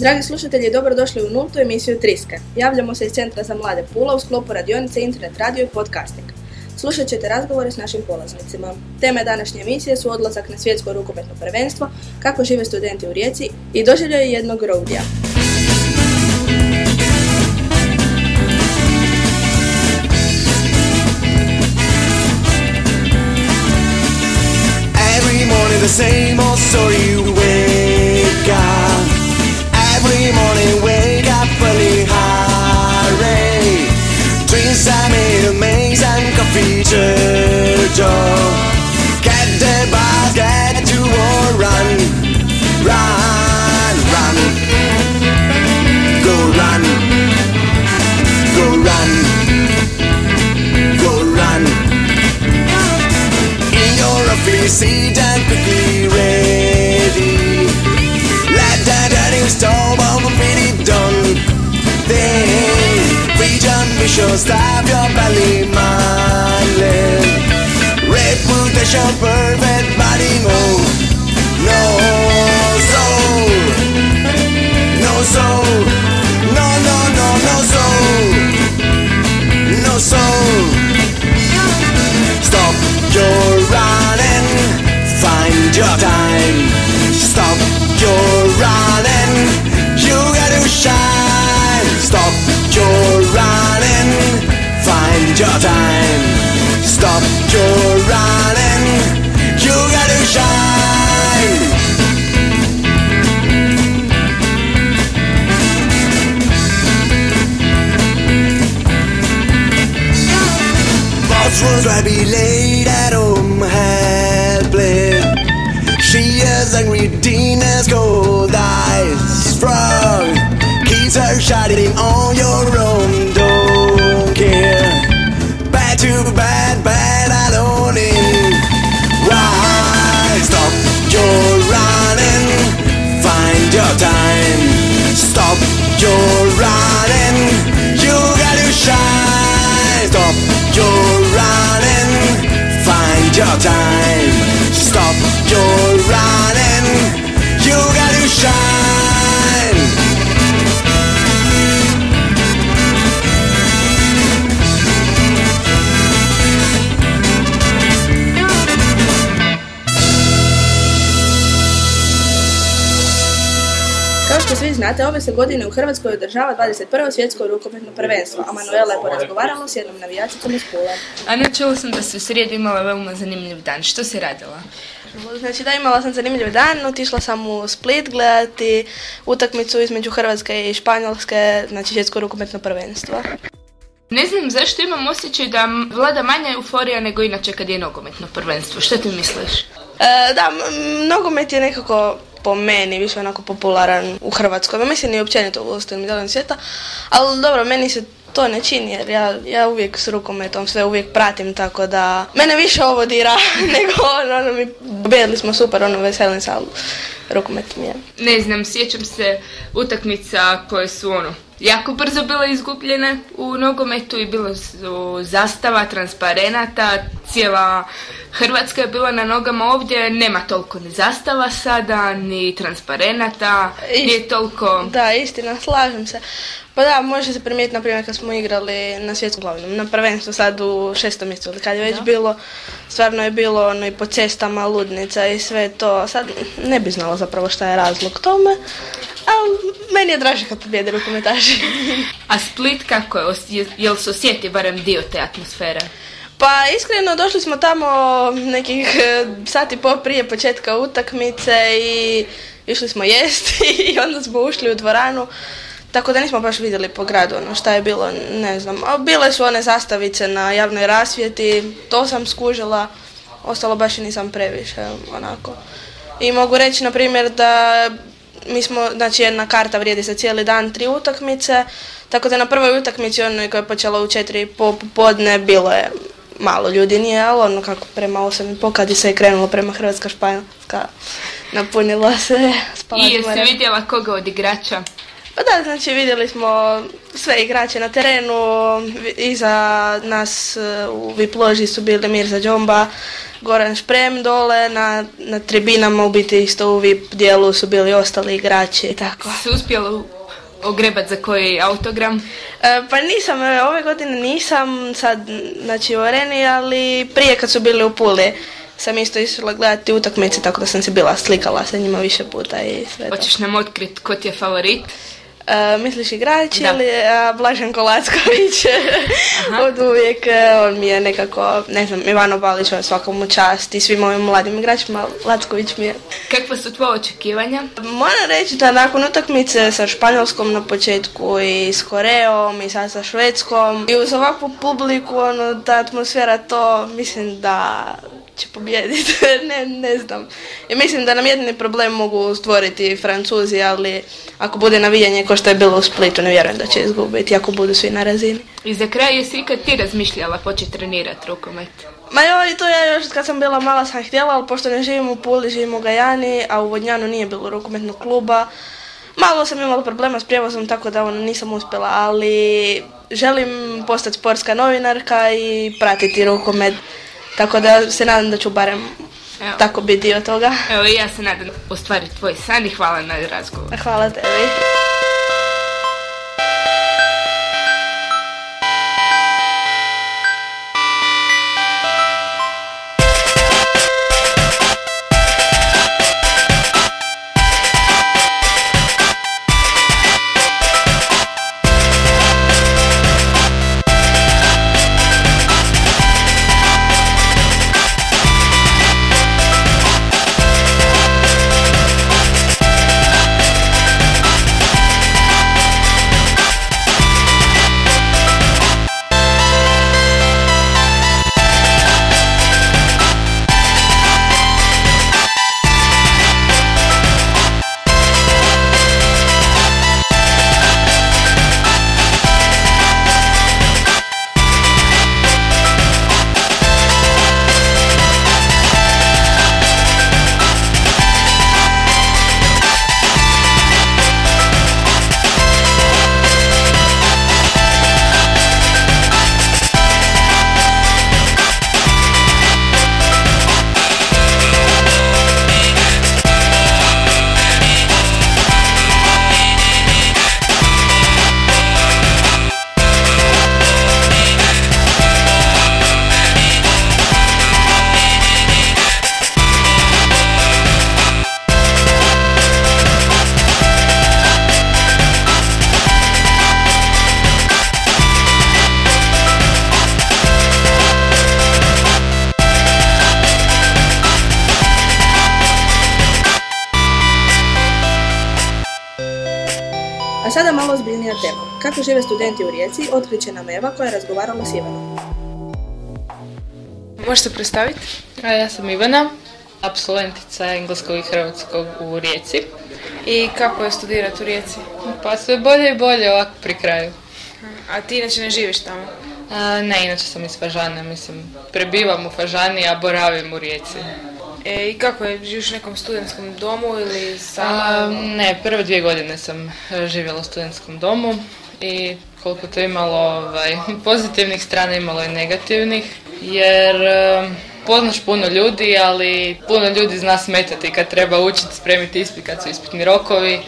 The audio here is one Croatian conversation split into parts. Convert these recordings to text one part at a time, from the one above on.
Dragi slušatelji, dobrodošli u nultu emisiju Triske. Javljamo se iz Centra za mlade Pula u sklopu radionice Internet radio i podcasting. Slušat ćete razgovore s našim polaznicima. Teme današnje emisije su odlazak na svjetsko rukometno prvenstvo, kako žive studenti u Rijeci i doživljaju jednog roadija. Every morning the same old story Get the bus, get to or run Run, run. Go run Go run Go run. In your office, seat and quickly Ambition, stop your belly, man. Reputation, perfect body, move. No soul, no soul, no, no, no, no soul, no soul. Stop your running, find your time. Stop your running, your time. Stop your running, you gotta shine. Boss was right be laid at home helpless She is angry Dina's cold eyes Frog keeps her shining on your own znate, ove se godine u Hrvatskoj održava 21. svjetsko rukometno prvenstvo, a Manuela je porazgovarala s jednom navijačicom iz Pule. Ana, čula sam da si u srijedu imala veoma zanimljiv dan. Što si radila? Znači da, imala sam zanimljiv dan, otišla sam u Split gledati utakmicu između Hrvatske i Španjolske, znači svjetsko rukometno prvenstvo. Ne znam zašto imam osjećaj da vlada manja euforija nego inače kad je nogometno prvenstvo. Što ti misliš? E, da, nogomet je nekako po meni više onako popularan u Hrvatskoj, ma mislim i općenito u ostalim dijelovima svijeta, ali dobro, meni se to ne čini jer ja, ja uvijek s rukometom sve uvijek pratim, tako da mene više ovo dira nego ono, ono mi pobjedili smo super, ono veselim se, ali rukomet mi je. Ne znam, sjećam se utakmica koje su ono jako brzo bile izgubljene u nogometu i bilo su zastava, transparenata, cijela Hrvatska je bila na nogama ovdje, nema toliko ni zastava sada, ni transparenata, Ist- nije toliko... Da, istina, slažem se. Pa da, može se primijetiti, na primjer, kad smo igrali na svjetskom glavnom, na prvenstvu sad u šestom mjesecu, ili kad je već bilo, stvarno je bilo ono i po cestama ludnica i sve to. Sad ne bi znala zapravo šta je razlog tome, ali meni je draže kad pobjede rukometaši. A Split kako je? Jel se osjeti barem dio te atmosfere? Pa iskreno došli smo tamo nekih e, sati po prije početka utakmice i išli smo jesti i onda smo ušli u dvoranu. Tako da nismo baš vidjeli po gradu ono šta je bilo, ne znam. A bile su one zastavice na javnoj rasvjeti, to sam skužila, ostalo baš i nisam previše onako. I mogu reći na primjer da mi smo, znači jedna karta vrijedi za cijeli dan, tri utakmice, tako da na prvoj utakmici onoj koja je počela u četiri po popodne bilo je malo ljudi nije, ali ono kako prema osam i po kad se je krenulo prema Hrvatska Španjolska, napunilo se I jesi vidjela koga od igrača? Pa da, znači vidjeli smo sve igrače na terenu, iza nas e, u VIP loži su bili Mirza Džomba, Goran Šprem dole, na, na tribinama u biti isto u VIP dijelu su bili ostali igrači i tako. Se uspjela ogrebat za koji autogram? E, pa nisam, e, ove godine nisam sad, znači u areni, ali prije kad su bili u Puli sam isto išla gledati utakmice, tako da sam se bila slikala sa njima više puta i sve to. Hoćeš nam otkrit ko ti je favorit? E, misliš igrači Da. ili e, Blažen Kolacković od uvijek, e, on mi je nekako, ne znam, Ivano Balić, on svakom čast i svim ovim mladim igračima, Lacković mi je. Kakva su tvoje očekivanja? Moram reći da nakon utakmice sa Španjolskom na početku i s Koreom i sad sa Švedskom i uz ovakvu publiku, ono, ta atmosfera to, mislim da će pobijediti, ne, ne znam. I mislim da nam jedini problem mogu stvoriti Francuzi, ali ako bude navijanje ko što je bilo u Splitu, ne vjerujem da će izgubiti, ako budu svi na razini. I za kraj, jesi ikad ti razmišljala početi trenirati rukomet? Ma joj, to ja još kad sam bila mala sam htjela, ali pošto ne živim u Puli, živim u Gajani, a u Vodnjanu nije bilo rukometnog kluba. Malo sam imala problema s prijevozom, tako da ono, nisam uspjela, ali želim postati sportska novinarka i pratiti rukomet. Tako da se nadam da ću barem Evo. tako biti dio toga. Evo i ja se nadam ostvariti tvoj san i hvala na razgovor. Hvala tebi. Kako žive studenti u Rijeci, otkriće nam Eva koja je razgovarala s Ivanom. Možeš se predstaviti? A ja sam Ivana, absolventica engleskog i hrvatskog u Rijeci. I kako je studirati u Rijeci? Pa sve bolje i bolje ovako pri kraju. A ti inače ne živiš tamo? A, ne, inače sam iz Fažane, mislim, prebivam u Fažani, a boravim u Rijeci. E, I kako je? Živiš u nekom studentskom domu ili A, sama? ne, prve dvije godine sam e, živjela u studentskom domu i koliko to imalo ovaj, pozitivnih strana, imalo i negativnih, jer e, poznaš puno ljudi, ali puno ljudi zna smetati kad treba učiti, spremiti ispit, kad su ispitni rokovi,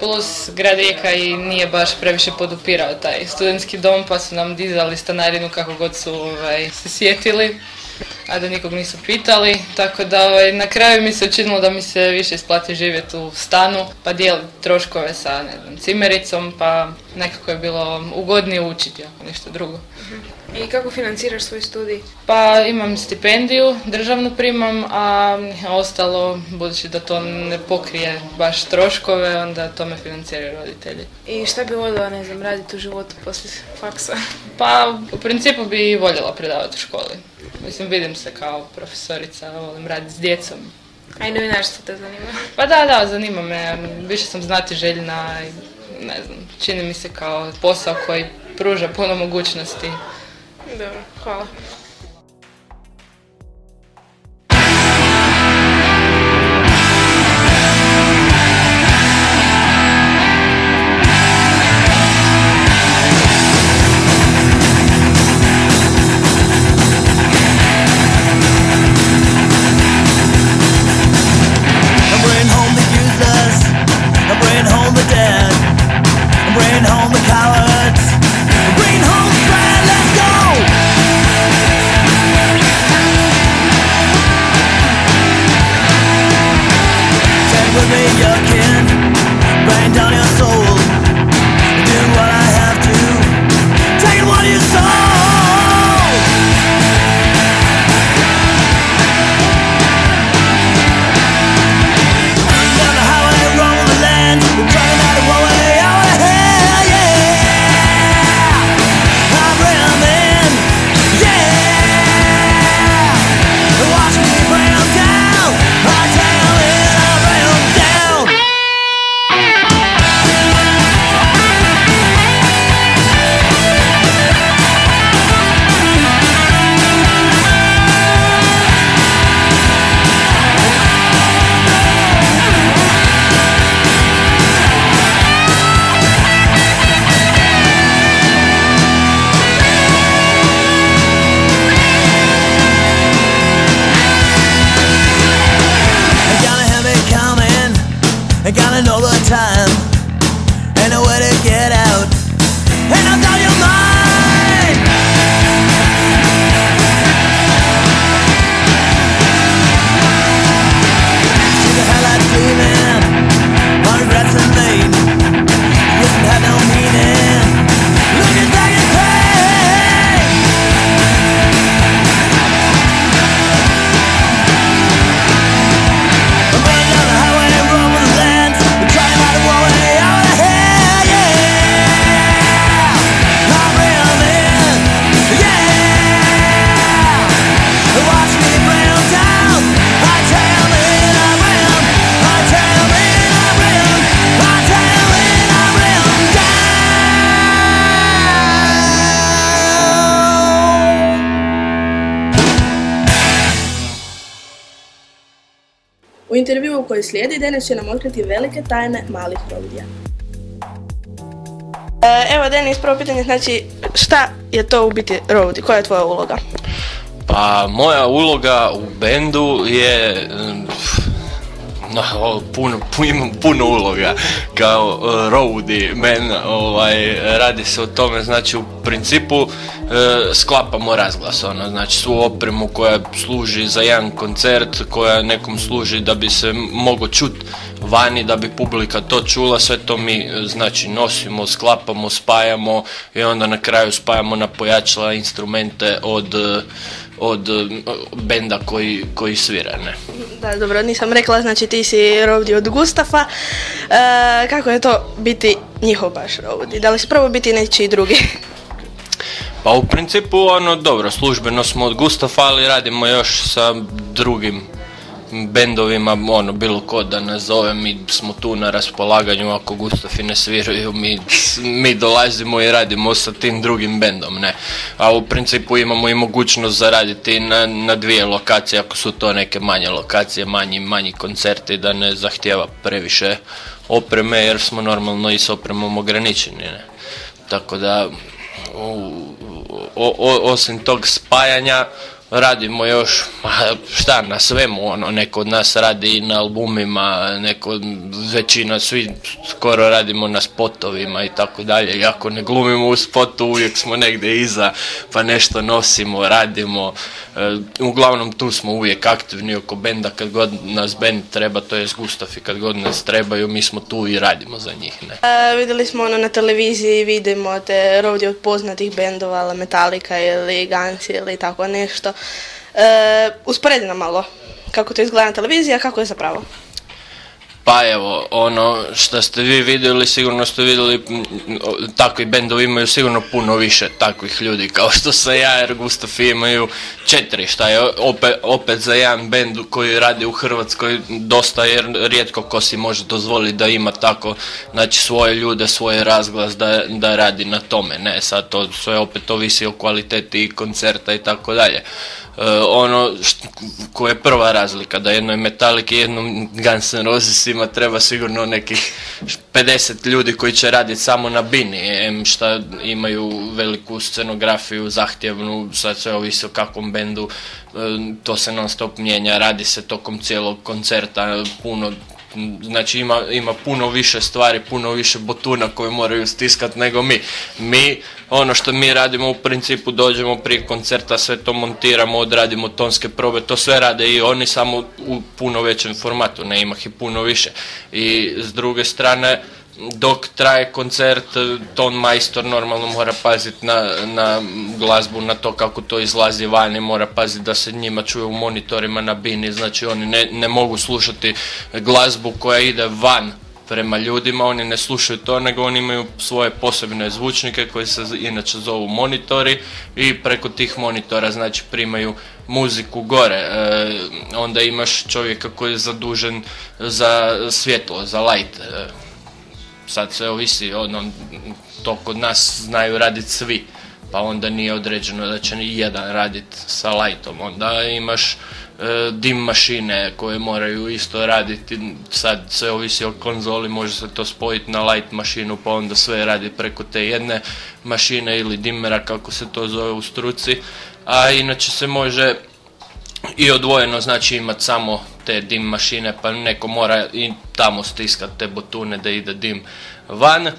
plus grad Rijeka i nije baš previše podupirao taj studentski dom, pa su nam dizali stanarinu kako god su ovaj, se sjetili a da nikog nisu pitali, tako da ovaj, na kraju mi se učinilo da mi se više isplati živjeti u stanu, pa dijeliti troškove sa ne znam, cimericom, pa nekako je bilo ugodnije učiti ako ništa drugo. I kako financiraš svoj studij? Pa imam stipendiju, državnu primam, a ostalo, budući da to ne pokrije baš troškove, onda to me financiraju roditelji. I šta bi voljela, ne znam, raditi u životu poslije faksa? Pa u principu bi voljela predavati u školi. Mislim, vidim se kao profesorica, volim raditi s djecom. A i novinarstvo te zanima? Pa da, da, zanima me. Više sam znati željna i ne znam, čini mi se kao posao koji pruža puno mogućnosti. Dobro, hvala. U intervjuu koji slijedi Denis će nam otkriti velike tajne malih rodija. E, evo Denis, prvo pitanje znači šta je to u biti roadie, koja je tvoja uloga? Pa moja uloga u bendu je no, puno, pu- imam puno uloga kao uh, roadie ovaj, radi se o tome, znači u principu e, sklapamo razglas, ono, znači svu opremu koja služi za jedan koncert, koja nekom služi da bi se moglo čut vani, da bi publika to čula, sve to mi znači nosimo, sklapamo, spajamo i onda na kraju spajamo na pojačala instrumente od, e, od e, benda koji, koji svira, ne. Da, dobro, nisam rekla, znači ti si roadie od Gustafa. E, kako je to biti njihov baš roadie? Da li si probao biti nečiji drugi? Pa u principu ono dobro, službeno smo od Gustafa, ali radimo još sa drugim bendovima, ono, bilo ko da nazove, mi smo tu na raspolaganju, ako Gustafi ne sviraju, mi, mi dolazimo i radimo sa tim drugim bendom, ne. A u principu imamo i mogućnost zaraditi na, na dvije lokacije, ako su to neke manje lokacije, manji, manji koncerti, da ne zahtjeva previše opreme, jer smo normalno i s opremom ograničeni, ne. Tako da, o- o- osim tog spajanja radimo još šta na svemu ono neko od nas radi i na albumima neko većina svi skoro radimo na spotovima i tako dalje. Ako ne glumimo u spotu uvijek smo negdje iza pa nešto nosimo radimo. E, uglavnom tu smo uvijek aktivni oko benda kad god nas bend treba to je Gustaf i kad god nas trebaju mi smo tu i radimo za njih ne. E, vidjeli smo ono na televiziji, vidimo te roadie od poznatih bendova, Metallica ili Guns ili tako nešto. E, usporedi nam malo kako to izgleda na televiziji, a kako je zapravo. Pa evo, ono što ste vi vidjeli, sigurno ste vidjeli, takvi bendovi imaju sigurno puno više takvih ljudi kao što sam ja, jer Gustafi imaju četiri, šta je opet, opet za jedan bend koji radi u Hrvatskoj dosta, jer rijetko ko si može dozvoliti da ima tako, znači svoje ljude, svoj razglas da, da radi na tome, ne, sad to sve opet ovisi o kvaliteti koncerta i tako dalje. E, ono koja je prva razlika, da jednoj Metallica i jednom Guns N' Rosesima treba sigurno nekih 50 ljudi koji će raditi samo na bini, em šta imaju veliku scenografiju, zahtjevnu, sad sve ovisi o kakvom bendu, e, to se non stop mijenja, radi se tokom cijelog koncerta, puno Znači ima, ima puno više stvari, puno više botuna koje moraju stiskat nego mi. Mi, ono što mi radimo u principu dođemo prije koncerta, sve to montiramo, odradimo tonske probe, to sve rade i oni samo u puno većem formatu, ne ima ih puno više. I s druge strane, dok traje koncert, ton majstor normalno mora paziti na, na glazbu, na to kako to izlazi vani, mora paziti da se njima čuje u monitorima na bini, znači oni ne, ne mogu slušati glazbu koja ide van prema ljudima, oni ne slušaju to, nego oni imaju svoje posebne zvučnike koji se inače zovu monitori i preko tih monitora znači primaju muziku gore. E, onda imaš čovjeka koji je zadužen za svjetlo, za light. E, sad sve ovisi, ono, to kod nas znaju raditi svi, pa onda nije određeno da će ni jedan raditi sa lightom, onda imaš e, dim mašine koje moraju isto raditi, sad sve ovisi o konzoli, može se to spojiti na light mašinu pa onda sve radi preko te jedne mašine ili dimera kako se to zove u struci, a inače se može i odvojeno znači imat samo te dim mašine pa neko mora i tamo stiskat te botune da ide dim van.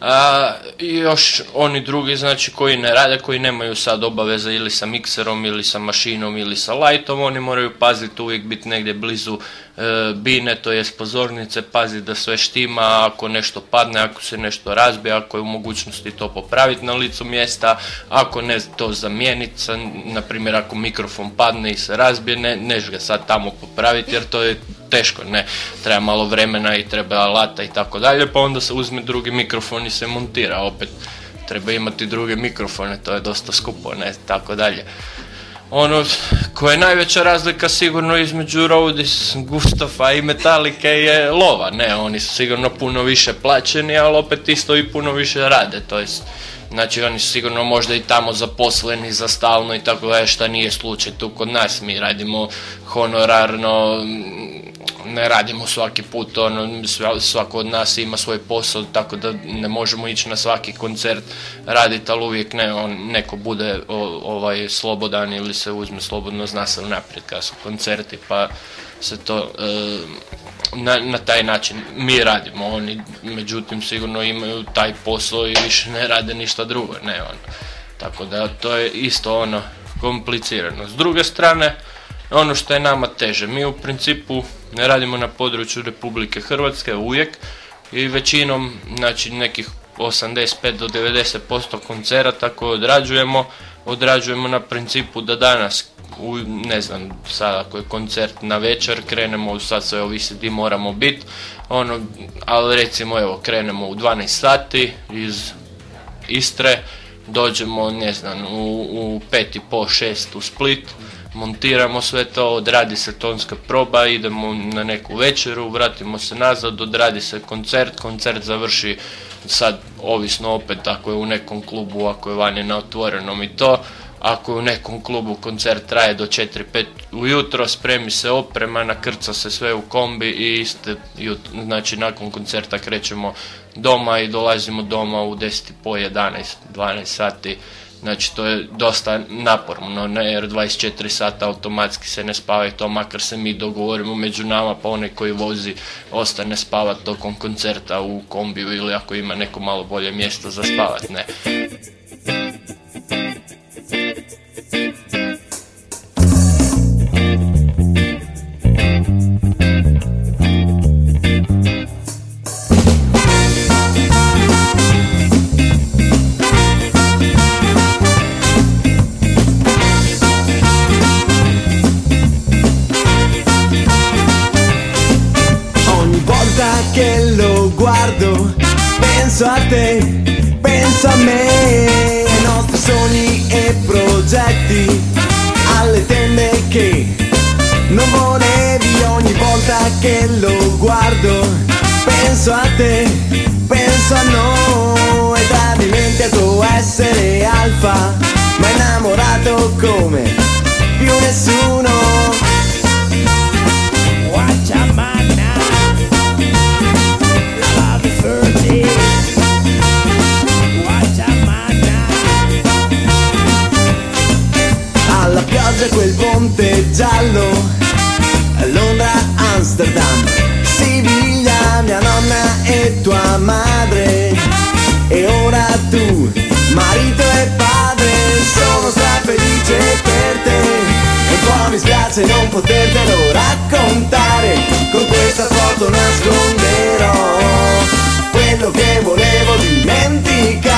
A, još oni drugi znači koji ne rade, koji nemaju sad obaveza ili sa mikserom ili sa mašinom ili sa lightom, oni moraju paziti uvijek biti negdje blizu e, bine, to jest pozornice, paziti da sve štima, ako nešto padne, ako se nešto razbije, ako je u mogućnosti to popraviti na licu mjesta, ako ne to zamijeniti, na primjer ako mikrofon padne i se razbije, ne, neš ga sad tamo popraviti jer to je teško, ne, treba malo vremena i treba alata i tako dalje, pa onda se uzme drugi mikrofon i se montira, opet treba imati druge mikrofone, to je dosta skupo, ne, tako dalje. Ono koja je najveća razlika sigurno između Rodis, Gustafa i Metallica je lova, ne, oni su sigurno puno više plaćeni, ali opet isto i puno više rade, to jest Znači oni su sigurno možda i tamo zaposleni za stalno i tako dalje, šta nije slučaj tu kod nas. Mi radimo honorarno, mm, ne radimo svaki put, ono, sva- svako od nas ima svoj posao, tako da ne možemo ići na svaki koncert raditi, ali uvijek ne, on, neko bude o- ovaj, slobodan ili se uzme slobodno, zna se unaprijed kad su koncerti, pa se to e, na, na taj način mi radimo, oni međutim sigurno imaju taj posao i više ne rade ništa drugo, ne ono. Tako da to je isto ono komplicirano. S druge strane, ono što je nama teže, mi u principu ne radimo na području Republike Hrvatske uvijek i većinom, znači nekih 85 do 90% koncerata koje odrađujemo, odrađujemo na principu da danas u, ne znam, sad ako je koncert na večer, krenemo, sad sve ovisi di moramo biti, ono, ali recimo evo, krenemo u 12 sati iz Istre, dođemo, ne znam, u, u pet i po, šest u Split, montiramo sve to, odradi se tonska proba, idemo na neku večeru, vratimo se nazad, odradi se koncert, koncert završi sad ovisno opet ako je u nekom klubu, ako je vani na otvorenom i to, ako u nekom klubu koncert traje do 4-5 ujutro, spremi se oprema, nakrca se sve u kombi i iste, znači nakon koncerta krećemo doma i dolazimo doma u 10 po 11, 12 sati. Znači to je dosta naporno, ne, jer 24 sata automatski se ne spava i to makar se mi dogovorimo među nama pa onaj koji vozi ostane spavat tokom koncerta u kombiju ili ako ima neko malo bolje mjesto za spavat, ne. Tua madre. E ora tu, marito e padre Sono strafelice per te. E un po' mi spiace non potertelo raccontare. Con questa foto nasconderò Quello che volevo dimenticare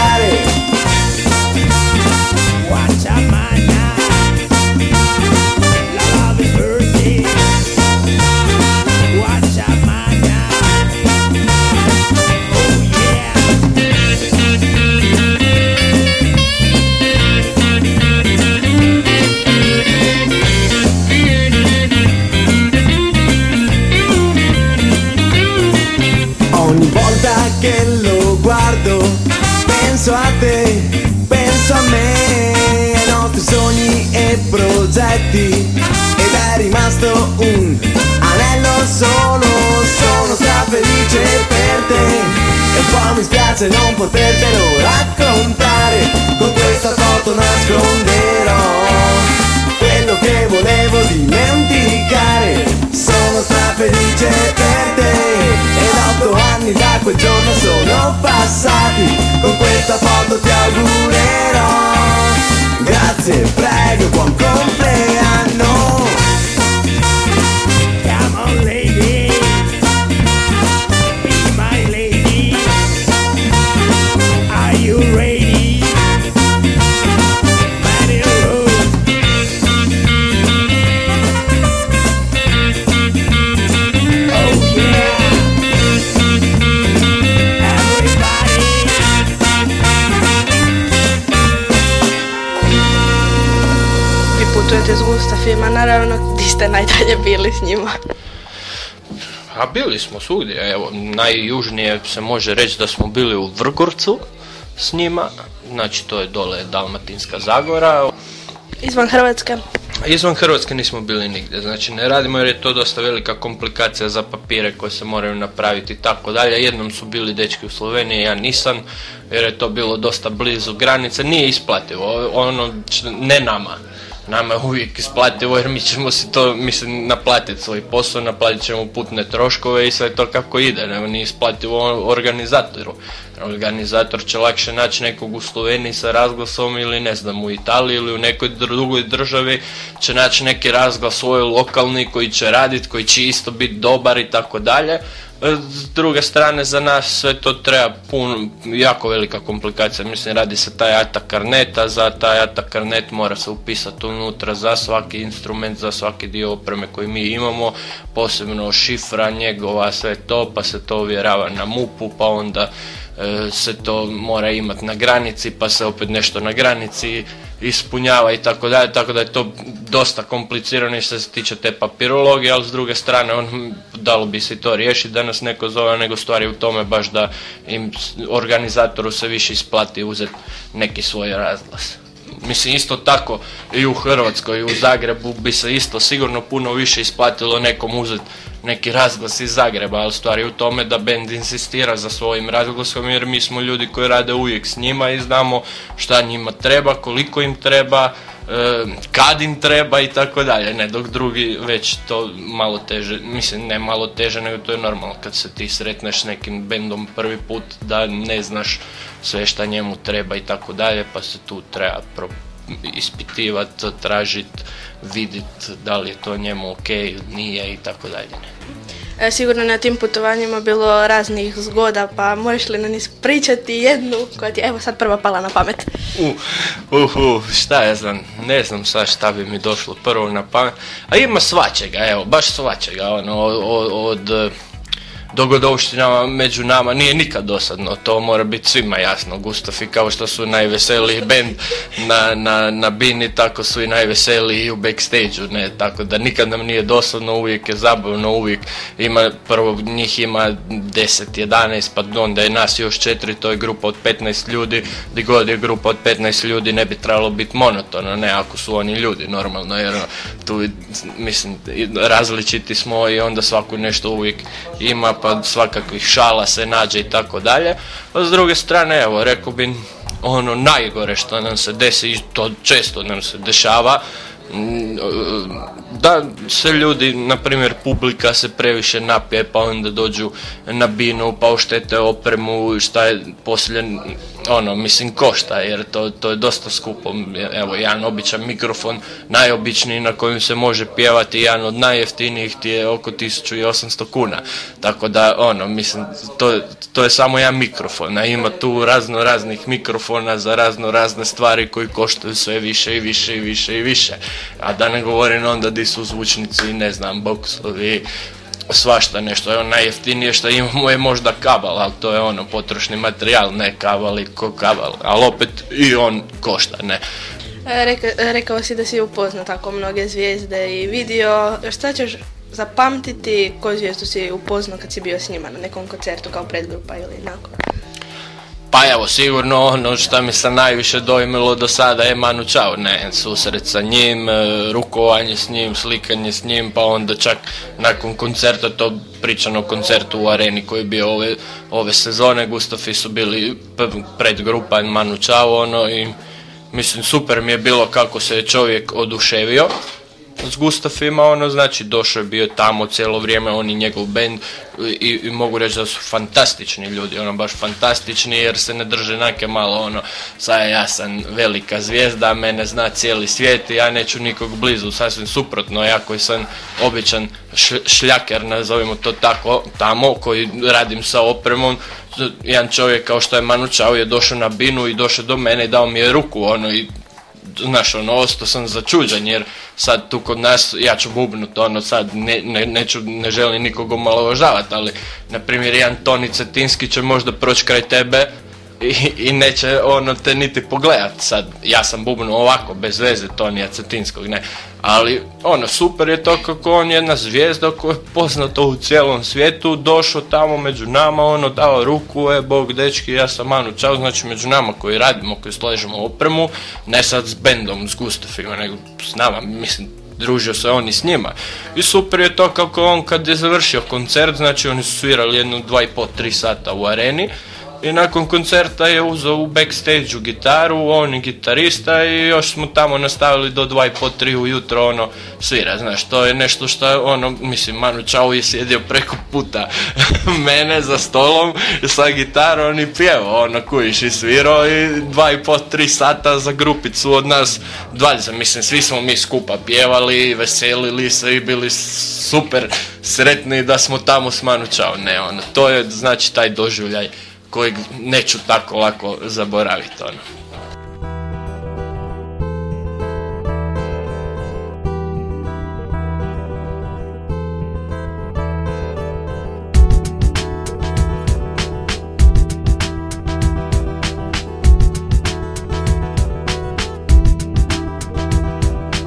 è rimasto un anello solo, sono strafelice per te. E un po' mi spiace non potertelo raccontare, con questa foto nasconderò quello che volevo dimenticare. Sono strafelice per te Ed otto anni da quel giorno sono passati. Con questa foto ti augurerò. Grazie, prego, buon compleanno Putujete s Gustafima, naravno, di ste najdalje bili s njima. A bili smo svugdje, evo, najjužnije se može reći da smo bili u Vrgorcu s njima, znači to je dole Dalmatinska Zagora, Izvan Hrvatske. Izvan Hrvatske nismo bili nigdje, znači ne radimo jer je to dosta velika komplikacija za papire koje se moraju napraviti i tako dalje. Jednom su bili dečki u Sloveniji, ja nisam, jer je to bilo dosta blizu granice, nije isplativo, ono, ne nama. Nama je uvijek isplativo jer mi ćemo si to, mislim, naplatiti svoj posao, naplatit ćemo putne troškove i sve to kako ide, nego nije isplativo organizatoru. Organizator će lakše naći nekog u Sloveniji sa razglasom ili ne znam u Italiji ili u nekoj drugoj državi će naći neki razglas svoj lokalni koji će raditi, koji će isto biti dobar i tako dalje. E, S druge strane za nas sve to treba puno, jako velika komplikacija, mislim radi se taj ATA karnet, a za taj ATA karnet mora se upisati unutra za svaki instrument, za svaki dio opreme koji mi imamo, posebno šifra njegova, sve to, pa se to ovjerava na MUP-u, pa onda se to mora imati na granici, pa se opet nešto na granici ispunjava i tako dalje, tako da je to dosta komplicirano i što se tiče te papirologije, ali s druge strane on, dalo bi se to riješiti da nas neko zove, nego stvari u tome baš da im organizatoru se više isplati uzeti neki svoj razglas. Mislim isto tako i u Hrvatskoj i u Zagrebu bi se isto sigurno puno više isplatilo nekom uzeti neki razglas iz Zagreba, ali stvar je u tome da band insistira za svojim razglasom jer mi smo ljudi koji rade uvijek s njima i znamo šta njima treba, koliko im treba, kad im treba i tako dalje, ne dok drugi već to malo teže, mislim ne malo teže nego to je normalno kad se ti sretneš s nekim bendom prvi put da ne znaš sve šta njemu treba i tako dalje pa se tu treba pro, ispitivati, tražiti, vidjeti da li je to njemu ok, nije i tako dalje. E, sigurno na tim putovanjima bilo raznih zgoda, pa možeš li nam ispričati jednu koja ti je evo sad prva pala na pamet? Uh, uh, uh, šta ja znam, ne znam sad šta bi mi došlo prvo na pamet, a ima svačega, evo, baš svačega, ono, od, od dogodovštinama među nama nije nikad dosadno, to mora biti svima jasno. Gustafi kao što su najveseliji band na, na, na bini, tako su i najveseliji u backstage ne, tako da nikad nam nije dosadno, uvijek je zabavno, uvijek ima, prvo njih ima 10, 11, pa onda je nas još četiri, to je grupa od 15 ljudi, gdje god je grupa od 15 ljudi ne bi trebalo biti monotono, ne ako su oni ljudi normalno, jer tu, mislim, različiti smo i onda svako nešto uvijek ima, pa svakakvih šala se nađe i tako dalje. A s druge strane, evo, rekao bi ono najgore što nam se desi, i to često nam se dešava, da se ljudi, na primjer publika se previše napije pa onda dođu na binu pa oštete opremu šta je poslije ono mislim košta jer to, to je dosta skupo. Evo jedan običan mikrofon najobičniji na kojem se može pjevati jedan od najjeftinijih ti je oko 1800 kuna. Tako da ono mislim to, to je samo jedan mikrofon a ima tu razno raznih mikrofona za razno razne stvari koji koštaju sve više i više i više i više a da ne govorim onda di su zvučnici ne znam boksovi svašta nešto, evo najjeftinije što imamo je možda kabal, ali to je ono potrošni materijal, ne kabal i ko kabal, ali opet i on košta, ne. E, reka- rekao si da si upoznao tako mnoge zvijezde i vidio. Šta ćeš zapamtiti koju zvijezdu si upoznao kad si bio s njima na nekom koncertu kao predgrupa ili nakon? Pa evo, sigurno ono što mi se najviše dojmilo do sada je Manu Čao, ne, susret sa njim, e, rukovanje s njim, slikanje s njim, pa onda čak nakon koncerta, to pričano koncertu u areni koji je bio ove, ove sezone, Gustafi su bili p- predgrupa Manu Čao, ono, i mislim super mi je bilo kako se je čovjek oduševio s Gustafima, ono, znači došao je bio tamo cijelo vrijeme, on i njegov band i, i mogu reći da su fantastični ljudi, ono, baš fantastični jer se ne drže nake malo, ono, sad ja sam velika zvijezda, mene zna cijeli svijet i ja neću nikog blizu, sasvim suprotno, ja koji sam običan šljaker, nazovimo to tako, tamo, koji radim sa opremom, jedan čovjek kao što je Manu Čao je došao na binu i došao do mene i dao mi je ruku, ono, i znaš, ono, ostao sam začuđen jer sad tu kod nas, ja ću bubnut, ono, sad ne, ne, neću, ne želim nikog omalovažavati, ali, na primjer, jedan Toni Cetinski će možda proći kraj tebe i, neće ono te niti pogledat sad, ja sam bubnuo ovako, bez veze, Tonija Cetinskog, ne, ali ono, super je to kako on je jedna zvijezda koja je poznata u cijelom svijetu, došao tamo među nama, ono, dao ruku, e, bog, dečki, ja sam Manu Čao, znači među nama koji radimo, koji slažemo opremu, ne sad s bendom, s Gustafima, nego s nama, mislim, družio se on i s njima. I super je to kako on kad je završio koncert, znači oni su svirali jednu dva i po, tri sata u areni, i nakon koncerta je uzeo u backstage gitaru, on je gitarista i još smo tamo nastavili do 2 i po, 3 ujutro ono svira, znaš, to je nešto što ono, mislim, Manu Čau je sjedio preko puta mene za stolom sa gitarom i pjevao, ono, kujiš i svirao i 2 i po, 3 sata za grupicu od nas dvaljza, mislim, svi smo mi skupa pjevali, veselili se i bili super sretni da smo tamo s Manu Čao, ne, ono, to je, znači, taj doživljaj kojeg neću tako lako zaboraviti. Ono.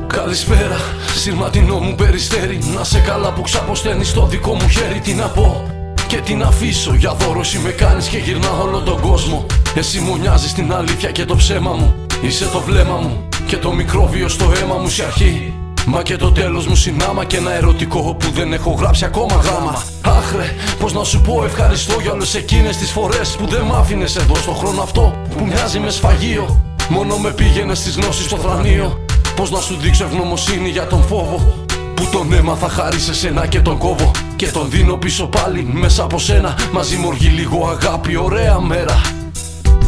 Καλησπέρα, σειρματινό μου περιστέρι Να σε καλά που ξαποσταίνεις στο δικό μου χέρι Τι να πω και την αφήσω. Για δώρο Εσύ με κάνεις και γυρνά όλο τον κόσμο. Εσύ μου νοιάζεις την αλήθεια και το ψέμα μου. Είσαι το βλέμμα μου και το μικρόβιο στο αίμα μου σε αρχή. Μα και το τέλος μου συνάμα και ένα ερωτικό που δεν έχω γράψει ακόμα γράμμα. Άχρε, πως να σου πω ευχαριστώ για όλες εκείνες τις φορές που δεν μ' άφηνες εδώ στο χρόνο αυτό που μοιάζει με σφαγείο. Μόνο με πήγαινες στις γνώσεις στο θρανείο. Πως να σου δείξω ευγνωμοσύνη για τον φόβο που τον έμαθα χάρη σε σένα και τον κόβω. Και τον δίνω πίσω πάλι μέσα από σένα. Μαζί μου οργή λίγο αγάπη, ωραία μέρα.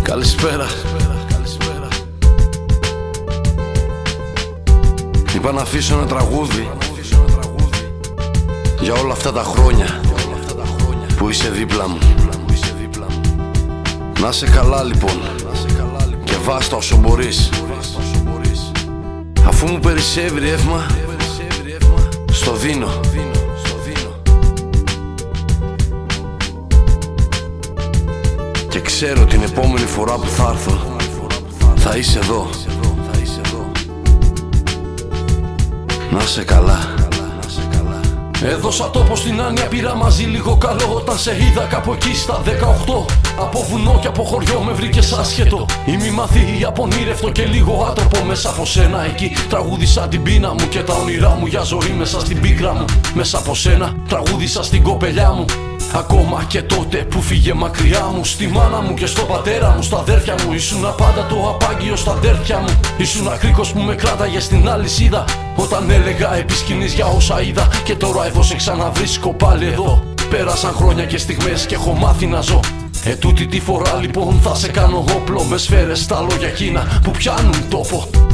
Καλησπέρα. Είπα να αφήσω ένα τραγούδι Για όλα αυτά τα χρόνια Που είσαι δίπλα μου. Να σε καλά λοιπόν Και βάστα όσο μπορείς. Αφού μου περισσεύει ρεύμα στο δίνω. Και ξέρω την επόμενη φορά που θα έρθω Θα είσαι εδώ. Να σε καλά. Έδωσα τόπο στην άνοια, πήρα μαζί λίγο καλό. Όταν σε είδα κάπου εκεί στα 18 Από βουνό και από χωριό με βρήκες άσχετο. Είμαι μαθή, απονήρευτο και λίγο άτροπο Μέσα από σένα. Εκεί τραγούδισα την πείνα μου Και τα όνειρά μου για ζωή μέσα στην πίκρα μου. Μέσα από σένα τραγούδισα στην κοπελιά μου. Ακόμα και τότε που φύγε μακριά μου Στη μάνα μου και στον πατέρα μου, στα αδέρφια μου. Ήσουν πάντα το απάγγιο στα αδέρφια μου. Ήσουν ακρίκος που με κράταγε στην αλυσίδα. Όταν έλεγα επί σκηνής για όσα είδα Και τώρα εδώ σε ξαναβρίσκω πάλι εδώ. Πέρασαν χρόνια και στιγμές και έχω μάθει να ζω ε τούτη τη φορά λοιπόν θα σε κάνω όπλο Με σφαίρες στα λόγια εκείνα που πιάνουν τόπο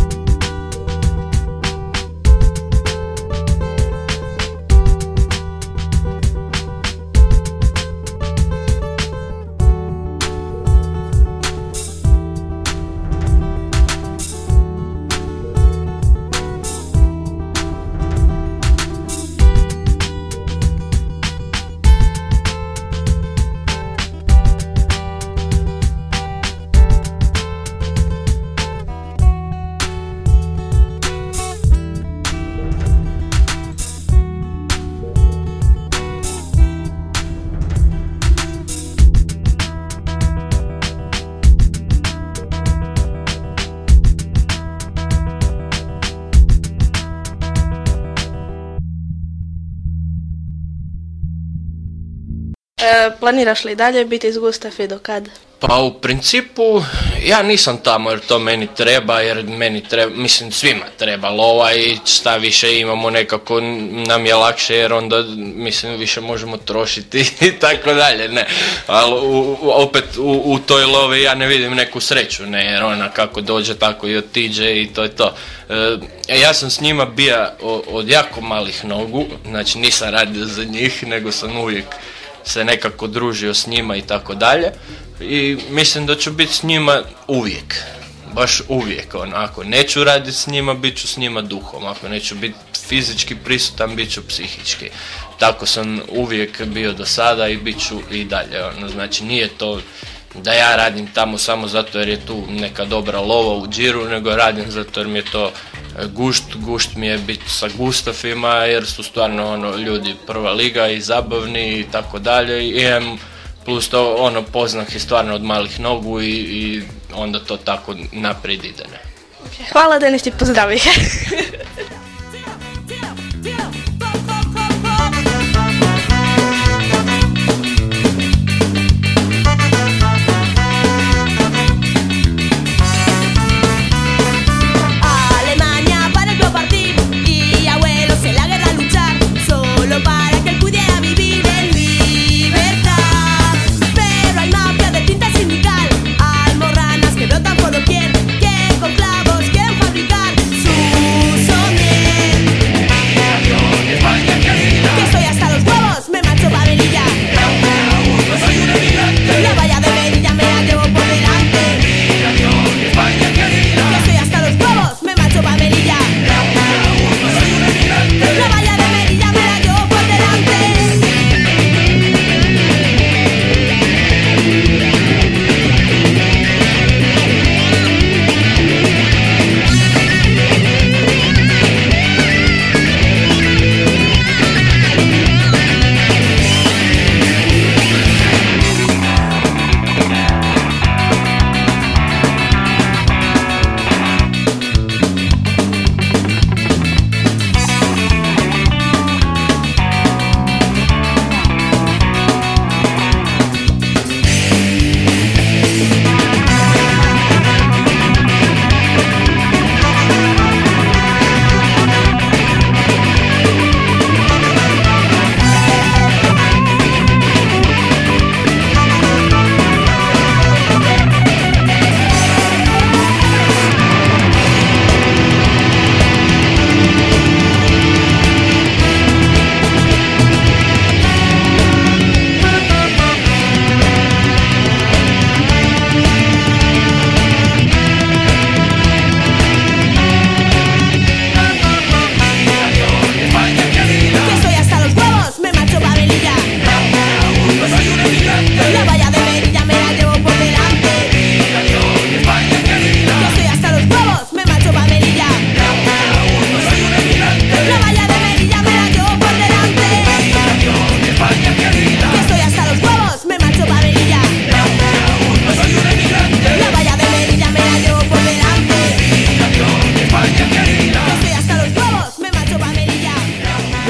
planiraš li dalje biti iz Gustaf i do kad? Pa u principu ja nisam tamo jer to meni treba, jer meni treba, mislim svima treba lova i šta više imamo nekako nam je lakše jer onda mislim više možemo trošiti i tako dalje, ne. Ali u- opet u, u toj lovi ja ne vidim neku sreću, ne, jer ona kako dođe tako i otiđe i to je to. E, ja sam s njima bio o- od jako malih nogu, znači nisam radio za njih, nego sam uvijek se nekako družio s njima i tako dalje. I mislim da ću biti s njima uvijek. Baš uvijek, ono, ako neću raditi s njima, bit ću s njima duhom. Ako neću biti fizički prisutan, bit ću psihički. Tako sam uvijek bio do sada i bit ću i dalje. Ono, znači nije to da ja radim tamo samo zato jer je tu neka dobra lova u džiru, nego radim zato jer mi je to e, gušt, gušt mi je biti sa Gustafima jer su stvarno ono ljudi prva liga i zabavni i tako dalje i em, plus to ono poznah je stvarno od malih nogu i, i onda to tako naprijed ide. Ne? Hvala Denis ti pozdravi.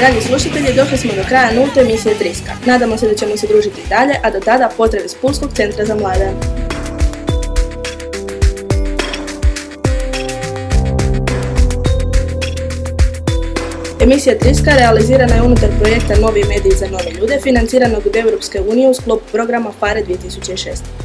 Dragi slušatelji, došli smo do kraja nulte emisije Triska. Nadamo se da ćemo se družiti i dalje, a do tada pozdrav iz Pulskog centra za mlade. Emisija Triska realizirana je unutar projekta Novi mediji za nove ljude, financiranog od Europske unije u sklopu programa FARE 2006.